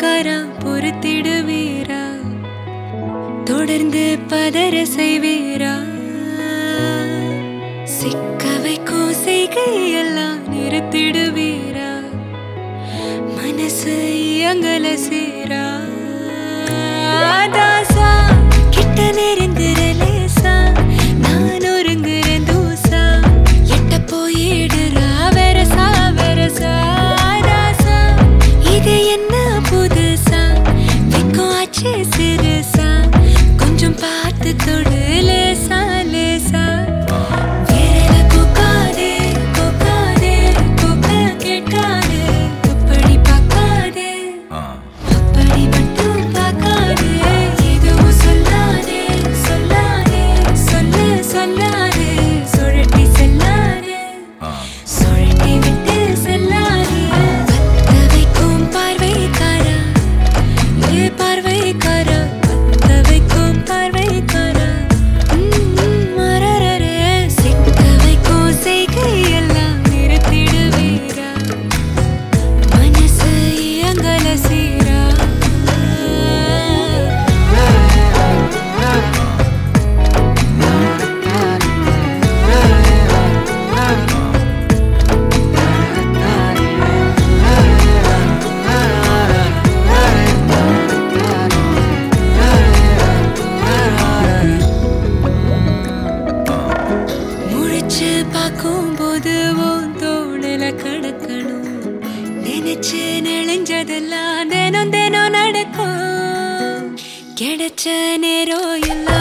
கரம் பொறுத்திடுவீரா? தொடர்ந்து பதற செய்வீரா சிக்க வைக்கும் செய்கையெல்லாம் நிறுத்திடுவீரா? மனசு எங்கல சீரா? தாசா கிட்ட நெருங்குற அதெல்லாம் தினம் தினம் நடக்கும். கிடைச்ச நேரம் எல்லாம்